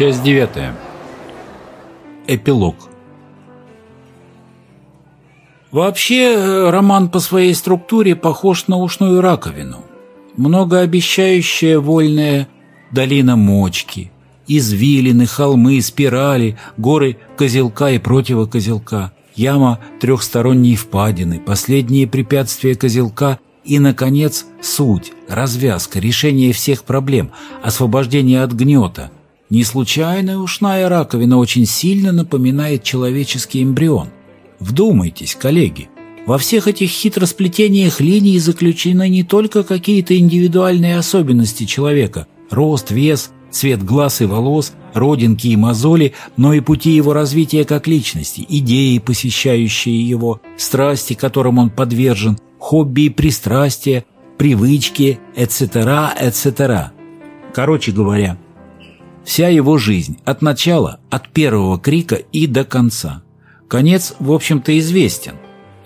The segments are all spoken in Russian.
Часть девятая. Эпилог. Вообще, роман по своей структуре похож на ушную раковину. Многообещающая вольная долина мочки, извилины, холмы, спирали, горы козелка и противокозелка, яма трехсторонней впадины, последние препятствия козелка и, наконец, суть, развязка, решение всех проблем, освобождение от гнета. Не случайная ушная раковина очень сильно напоминает человеческий эмбрион. Вдумайтесь, коллеги, во всех этих хитросплетениях линий заключены не только какие-то индивидуальные особенности человека – рост, вес, цвет глаз и волос, родинки и мозоли, но и пути его развития как личности, идеи, посещающие его, страсти, которым он подвержен, хобби и пристрастия, привычки, etc., etc. Короче говоря, вся его жизнь от начала, от первого крика и до конца. Конец, в общем-то, известен.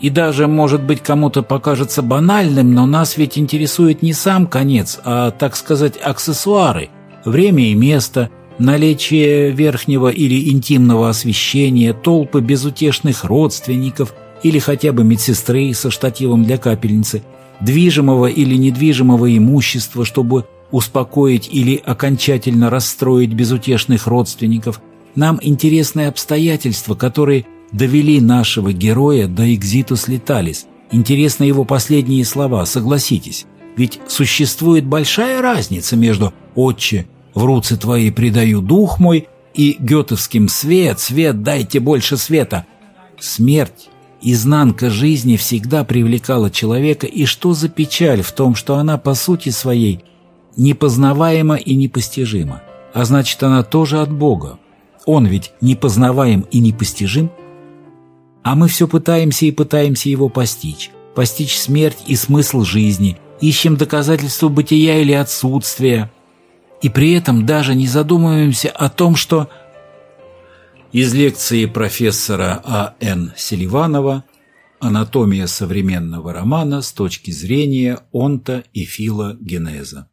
И даже, может быть, кому-то покажется банальным, но нас ведь интересует не сам конец, а, так сказать, аксессуары, время и место, наличие верхнего или интимного освещения, толпы безутешных родственников или хотя бы медсестры со штативом для капельницы, движимого или недвижимого имущества, чтобы успокоить или окончательно расстроить безутешных родственников. Нам интересны обстоятельства, которые довели нашего героя до экзитус леталис. Интересны его последние слова, согласитесь. Ведь существует большая разница между «Отче, в руцы твои предаю дух мой» и гетовским «Свет, свет, дайте больше света». Смерть, изнанка жизни всегда привлекала человека, и что за печаль в том, что она по сути своей непознаваема и непостижима, а значит она тоже от Бога. Он ведь непознаваем и непостижим – а мы все пытаемся и пытаемся его постичь. Постичь смерть и смысл жизни, ищем доказательства бытия или отсутствия. И при этом даже не задумываемся о том, что... Из лекции профессора А.Н. Селиванова «Анатомия современного романа с точки зрения онто и филогенеза».